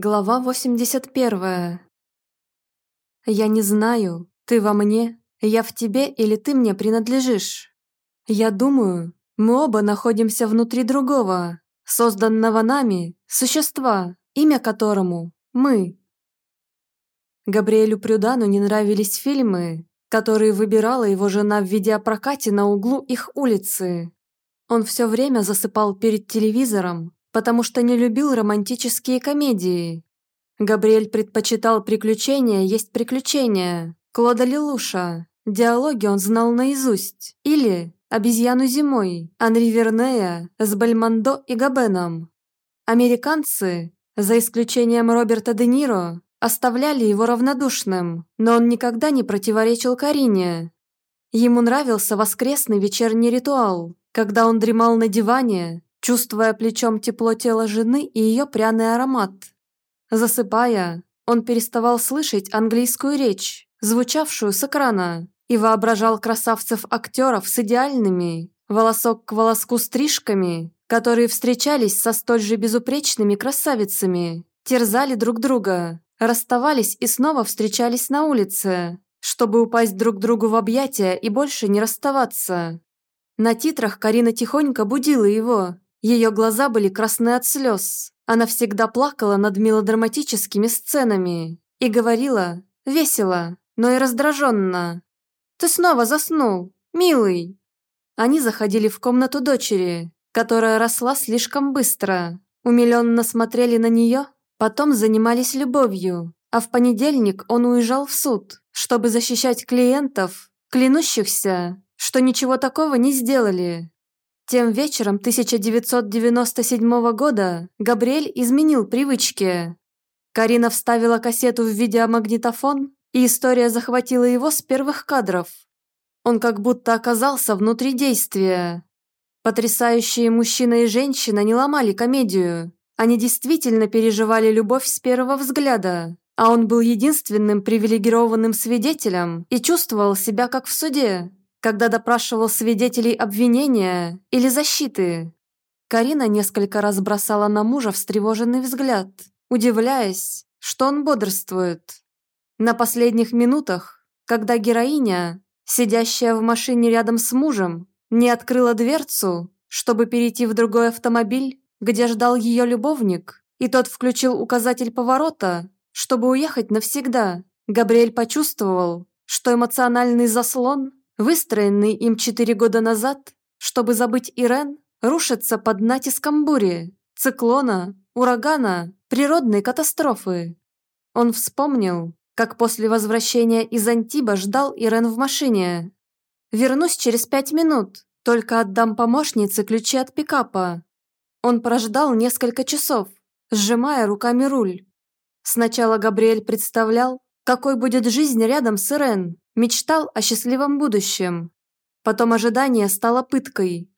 Глава 81. Я не знаю, ты во мне, я в тебе или ты мне принадлежишь. Я думаю, мы оба находимся внутри другого, созданного нами, существа, имя которому – мы. Габриэлю Прюдану не нравились фильмы, которые выбирала его жена в видеопрокате на углу их улицы. Он все время засыпал перед телевизором, потому что не любил романтические комедии. Габриэль предпочитал приключения есть приключения, Клода Лелуша. Диалоги он знал наизусть. Или «Обезьяну зимой», Анри Вернея с Бальмондо и Габеном. Американцы, за исключением Роберта Де Ниро, оставляли его равнодушным, но он никогда не противоречил Карине. Ему нравился воскресный вечерний ритуал, когда он дремал на диване, чувствуя плечом тепло тела жены и ее пряный аромат. Засыпая, он переставал слышать английскую речь, звучавшую с экрана, и воображал красавцев-актеров с идеальными, волосок к волоску стрижками, которые встречались со столь же безупречными красавицами, терзали друг друга, расставались и снова встречались на улице, чтобы упасть друг другу в объятия и больше не расставаться. На титрах Карина тихонько будила его, ее глаза были красны от слез. Она всегда плакала над мелодраматическими сценами и говорила весело, но и раздраженно. «Ты снова заснул, милый!» Они заходили в комнату дочери, которая росла слишком быстро, умиленно смотрели на нее, потом занимались любовью, а в понедельник он уезжал в суд, чтобы защищать клиентов, клянущихся, что ничего такого не сделали. Тем вечером 1997 года Габриэль изменил привычки. Карина вставила кассету в видеомагнитофон, и история захватила его с первых кадров. Он как будто оказался внутри действия. Потрясающие мужчина и женщина не ломали комедию. Они действительно переживали любовь с первого взгляда, а он был единственным привилегированным свидетелем и чувствовал себя как в суде, когда допрашивал свидетелей обвинения или защиты. Карина несколько раз бросала на мужа встревоженный взгляд, удивляясь, что он бодрствует. На последних минутах, когда героиня, сидящая в машине рядом с мужем, не открыла дверцу, чтобы перейти в другой автомобиль, где ждал ее любовник, и тот включил указатель поворота, чтобы уехать навсегда, Габриэль почувствовал, что эмоциональный заслон выстроенный им четыре года назад, чтобы забыть Ирен, рушится под натиском бури, циклона, урагана, природной катастрофы. Он вспомнил, как после возвращения из Антиба ждал Ирен в машине. «Вернусь через пять минут, только отдам помощнице ключи от пикапа». Он прождал несколько часов, сжимая руками руль. Сначала Габриэль представлял, какой будет жизнь рядом с Ирен, Мечтал о счастливом будущем. Потом ожидание стало пыткой.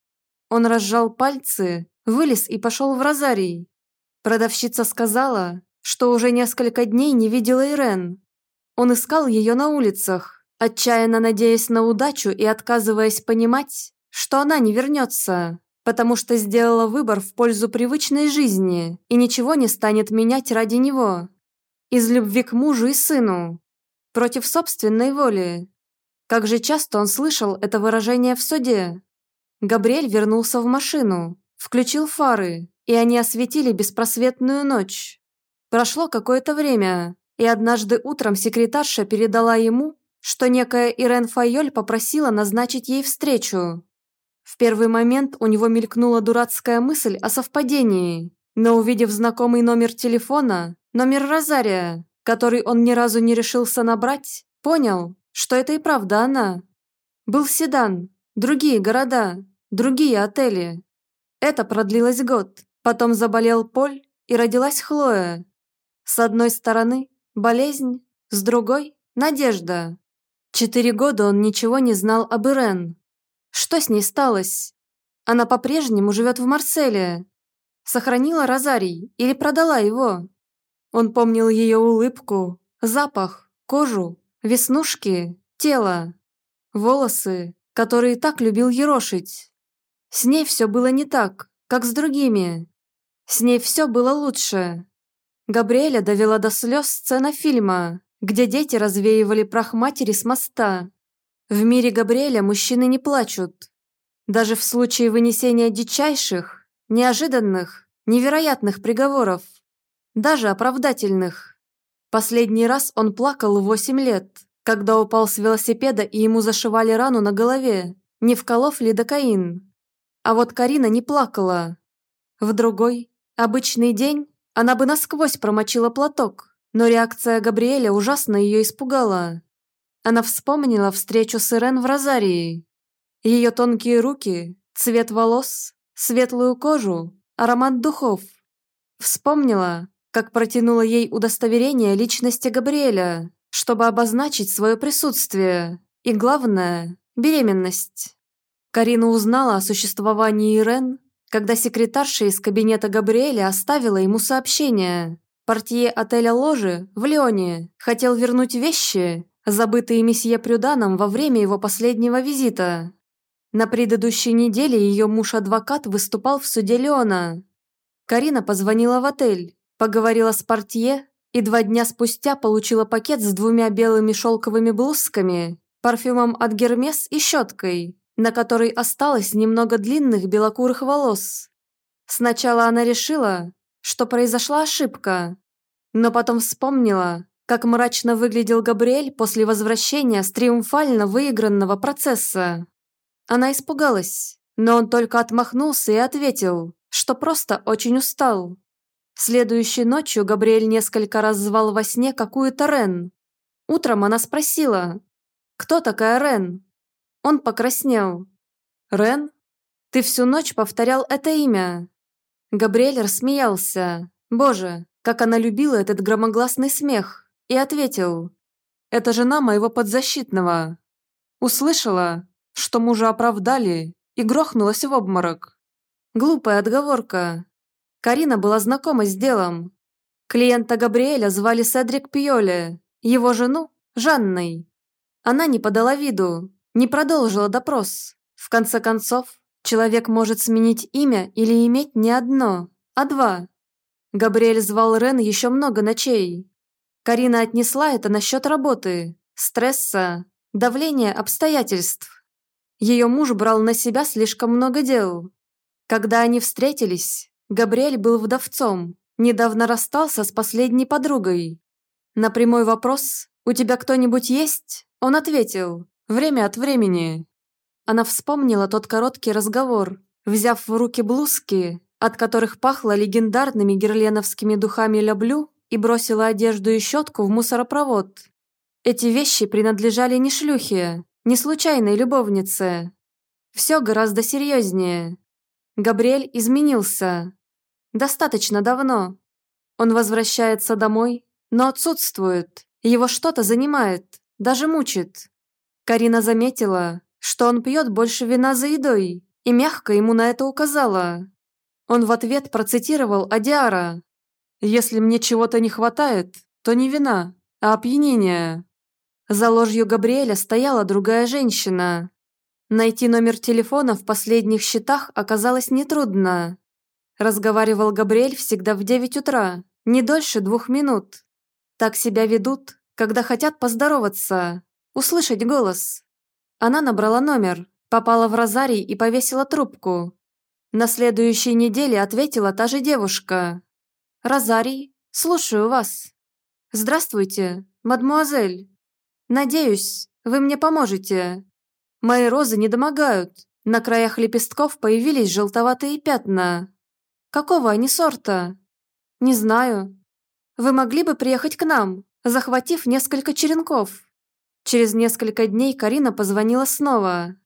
Он разжал пальцы, вылез и пошел в розарий. Продавщица сказала, что уже несколько дней не видела Ирен. Он искал ее на улицах, отчаянно надеясь на удачу и отказываясь понимать, что она не вернется, потому что сделала выбор в пользу привычной жизни и ничего не станет менять ради него. Из любви к мужу и сыну, против собственной воли. Как же часто он слышал это выражение в суде. Габриэль вернулся в машину, включил фары, и они осветили беспросветную ночь. Прошло какое-то время, и однажды утром секретарша передала ему, что некая Ирен Файоль попросила назначить ей встречу. В первый момент у него мелькнула дурацкая мысль о совпадении, но увидев знакомый номер телефона, номер Розария, который он ни разу не решился набрать, понял, что это и правда она. Был седан, другие города, другие отели. Это продлилось год. Потом заболел Поль и родилась Хлоя. С одной стороны – болезнь, с другой – надежда. Четыре года он ничего не знал об Ирен. Что с ней сталось? Она по-прежнему живет в Марселе. Сохранила розарий или продала его? Он помнил ее улыбку, запах, кожу, веснушки, тело, волосы, которые так любил ерошить. С ней все было не так, как с другими. С ней все было лучше. Габриэля довела до слез сцена фильма, где дети развеивали прах матери с моста. В мире Габриэля мужчины не плачут. Даже в случае вынесения дичайших, неожиданных, невероятных приговоров. Даже оправдательных. Последний раз он плакал в 8 лет, когда упал с велосипеда и ему зашивали рану на голове, не вколов лидокаин. А вот Карина не плакала. В другой, обычный день, она бы насквозь промочила платок, но реакция Габриэля ужасно ее испугала. Она вспомнила встречу с Ирен в Розарии. Ее тонкие руки, цвет волос, светлую кожу, аромат духов. Вспомнила, как протянула ей удостоверение личности Габриэля, чтобы обозначить свое присутствие и, главное, беременность. Карина узнала о существовании Ирен, когда секретарша из кабинета Габриэля оставила ему сообщение. Портье отеля Ложи в Лионе хотел вернуть вещи, забытые месье Прюданом во время его последнего визита. На предыдущей неделе ее муж-адвокат выступал в суде Леона. Карина позвонила в отель, поговорила с портье и два дня спустя получила пакет с двумя белыми шелковыми блузками, парфюмом от Гермес и щеткой, на которой осталось немного длинных белокурых волос. Сначала она решила, что произошла ошибка, но потом вспомнила, как мрачно выглядел Габриэль после возвращения с триумфально выигранного процесса. Она испугалась, но он только отмахнулся и ответил, что просто очень устал. Следующей ночью Габриэль несколько раз звал во сне какую-то Рен. Утром она спросила, «Кто такая Рен?» Он покраснел. «Рен? Ты всю ночь повторял это имя». Габриэль рассмеялся. Боже, как она любила этот громогласный смех. И ответил, «Это жена моего подзащитного». Услышала, что мужа оправдали, и грохнулась в обморок. Глупая отговорка, Карина была знакома с делом. Клиента Габриэля звали Седрик Пьоле, его жену – Жанной. Она не подала виду, не продолжила допрос. В конце концов, человек может сменить имя или иметь не одно, а два. Габриэль звал Рен еще много ночей. Карина отнесла это насчет работы, стресса, давления обстоятельств. Ее муж брал на себя слишком много дел. Когда они встретились, Габриэль был вдовцом, недавно расстался с последней подругой. На прямой вопрос «У тебя кто-нибудь есть?» он ответил «Время от времени». Она вспомнила тот короткий разговор, взяв в руки блузки, от которых пахло легендарными герленовскими духами «Люблю» и бросила одежду и щетку в мусоропровод. Эти вещи принадлежали не шлюхе, не случайной любовнице. Все гораздо серьезнее. Габриэль изменился, Достаточно давно. Он возвращается домой, но отсутствует. Его что-то занимает, даже мучит. Карина заметила, что он пьет больше вина за едой, и мягко ему на это указала. Он в ответ процитировал Адиара. «Если мне чего-то не хватает, то не вина, а опьянение». За ложью Габриэля стояла другая женщина. Найти номер телефона в последних счетах оказалось нетрудно. Разговаривал Габриэль всегда в 9 утра, не дольше двух минут. Так себя ведут, когда хотят поздороваться, услышать голос. Она набрала номер, попала в розарий и повесила трубку. На следующей неделе ответила та же девушка. «Розарий, слушаю вас». «Здравствуйте, мадмуазель. Надеюсь, вы мне поможете. Мои розы не домогают, на краях лепестков появились желтоватые пятна. Какого они сорта? Не знаю. Вы могли бы приехать к нам, захватив несколько черенков. Через несколько дней Карина позвонила снова.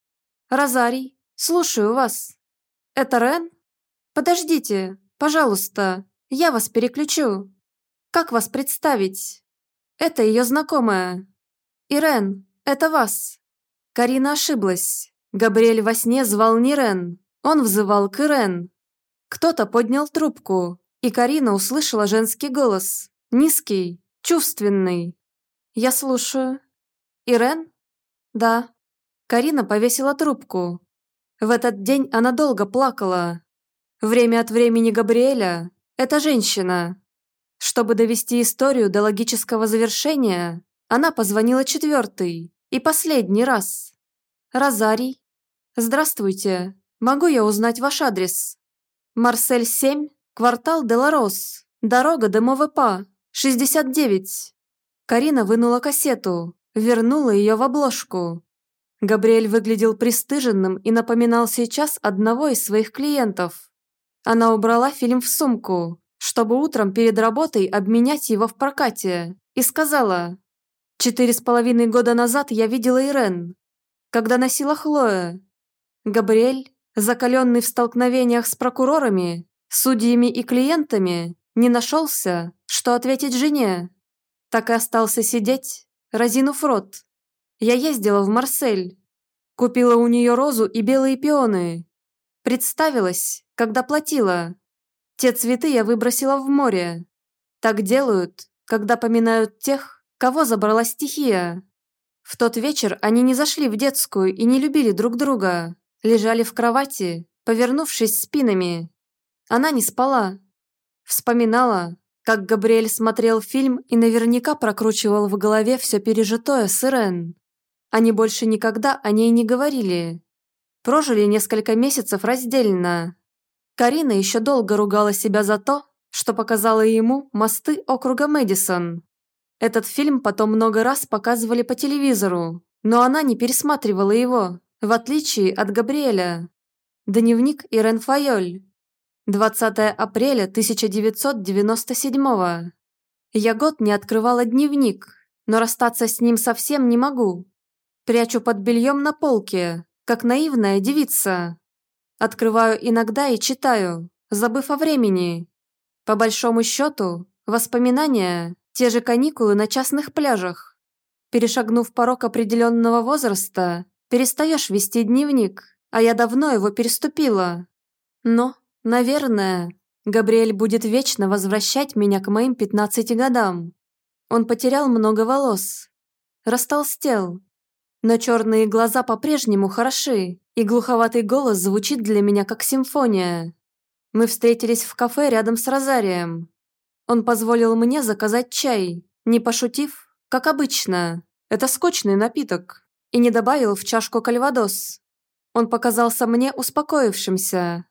«Розарий, слушаю вас». «Это Рен?» «Подождите, пожалуйста, я вас переключу. Как вас представить?» «Это ее знакомая». «Ирен, это вас». Карина ошиблась. Габриэль во сне звал не Рен, он взывал к Ирен. Кто-то поднял трубку, и Карина услышала женский голос. Низкий, чувственный. «Я слушаю». «Ирен?» «Да». Карина повесила трубку. В этот день она долго плакала. Время от времени Габриэля – это женщина. Чтобы довести историю до логического завершения, она позвонила четвертый и последний раз. «Розарий. Здравствуйте. Могу я узнать ваш адрес?» «Марсель 7, квартал Деларос, дорога до МВП, 69». Карина вынула кассету, вернула ее в обложку. Габриэль выглядел пристыженным и напоминал сейчас одного из своих клиентов. Она убрала фильм в сумку, чтобы утром перед работой обменять его в прокате, и сказала, «Четыре с половиной года назад я видела Ирен, когда носила Хлоя. Габриэль, закаленный в столкновениях с прокурорами, судьями и клиентами, не нашелся, что ответить жене. Так и остался сидеть, разинув рот. Я ездила в Марсель. Купила у нее розу и белые пионы. Представилась, когда платила. Те цветы я выбросила в море. Так делают, когда поминают тех, кого забрала стихия. В тот вечер они не зашли в детскую и не любили друг друга. Лежали в кровати, повернувшись спинами. Она не спала. Вспоминала, как Габриэль смотрел фильм и наверняка прокручивал в голове все пережитое с Ирен. Они больше никогда о ней не говорили. Прожили несколько месяцев раздельно. Карина еще долго ругала себя за то, что показала ему мосты округа Мэдисон. Этот фильм потом много раз показывали по телевизору, но она не пересматривала его, в отличие от Габриэля. Дневник Ирен Файоль. 20 апреля 1997 Я год не открывала дневник, но расстаться с ним совсем не могу. Прячу под бельем на полке, как наивная девица. Открываю иногда и читаю, забыв о времени. По большому счету, воспоминания – те же каникулы на частных пляжах. Перешагнув порог определенного возраста, перестаешь вести дневник, а я давно его переступила. Но, наверное, Габриэль будет вечно возвращать меня к моим 15 годам. Он потерял много волос, растолстел, но черные глаза по-прежнему хороши, и глуховатый голос звучит для меня как симфония. Мы встретились в кафе рядом с Розарием. Он позволил мне заказать чай, не пошутив, как обычно. Это скучный напиток. И не добавил в чашку кальвадос. Он показался мне успокоившимся.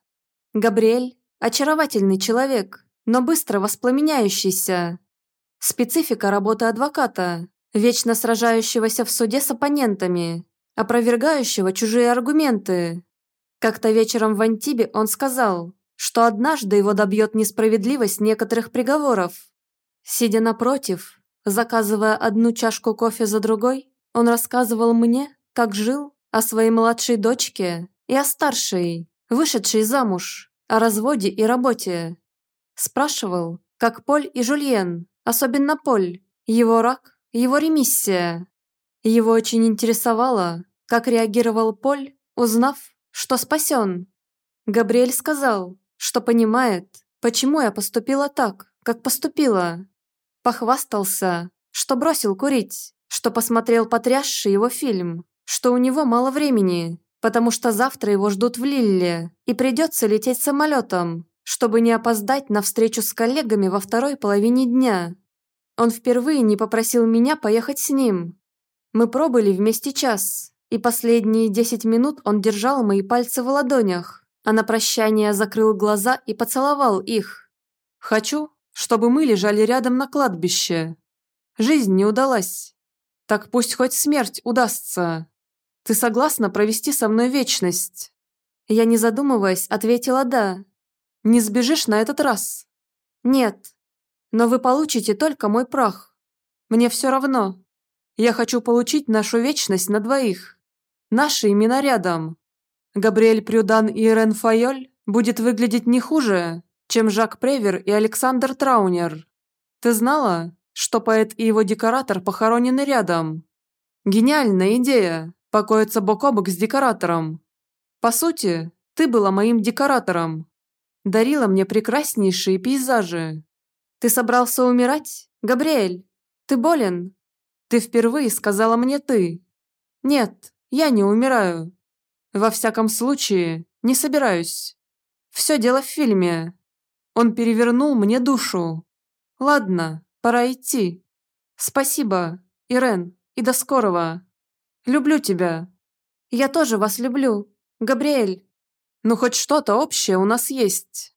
Габриэль – очаровательный человек, но быстро воспламеняющийся. Специфика работы адвоката, вечно сражающегося в суде с оппонентами, опровергающего чужие аргументы. Как-то вечером в Антибе он сказал, что однажды его добьет несправедливость некоторых приговоров. Сидя напротив, заказывая одну чашку кофе за другой, он рассказывал мне, как жил, о своей младшей дочке и о старшей, вышедшей замуж, о разводе и работе. Спрашивал, как Поль и Жульен, особенно Поль, его рак его ремиссия. Его очень интересовало, как реагировал Поль, узнав, что спасен. Габриэль сказал, что понимает, почему я поступила так, как поступила. Похвастался, что бросил курить, что посмотрел потрясший его фильм, что у него мало времени, потому что завтра его ждут в Лилле и придется лететь самолетом, чтобы не опоздать на встречу с коллегами во второй половине дня. Он впервые не попросил меня поехать с ним. Мы пробыли вместе час, и последние десять минут он держал мои пальцы в ладонях, а на прощание закрыл глаза и поцеловал их. «Хочу, чтобы мы лежали рядом на кладбище. Жизнь не удалась. Так пусть хоть смерть удастся. Ты согласна провести со мной вечность?» Я, не задумываясь, ответила «да». «Не сбежишь на этот раз?» «Нет», но вы получите только мой прах. Мне все равно. Я хочу получить нашу вечность на двоих. Наши имена рядом. Габриэль Прюдан и Ирен Файоль будет выглядеть не хуже, чем Жак Превер и Александр Траунер. Ты знала, что поэт и его декоратор похоронены рядом? Гениальная идея – покоиться бок о бок с декоратором. По сути, ты была моим декоратором. Дарила мне прекраснейшие пейзажи. Ты собрался умирать, Габриэль? Ты болен? Ты впервые сказала мне «ты». Нет, я не умираю. Во всяком случае, не собираюсь. Все дело в фильме. Он перевернул мне душу. Ладно, пора идти. Спасибо, Ирен, и до скорого. Люблю тебя. Я тоже вас люблю, Габриэль. Ну хоть что-то общее у нас есть.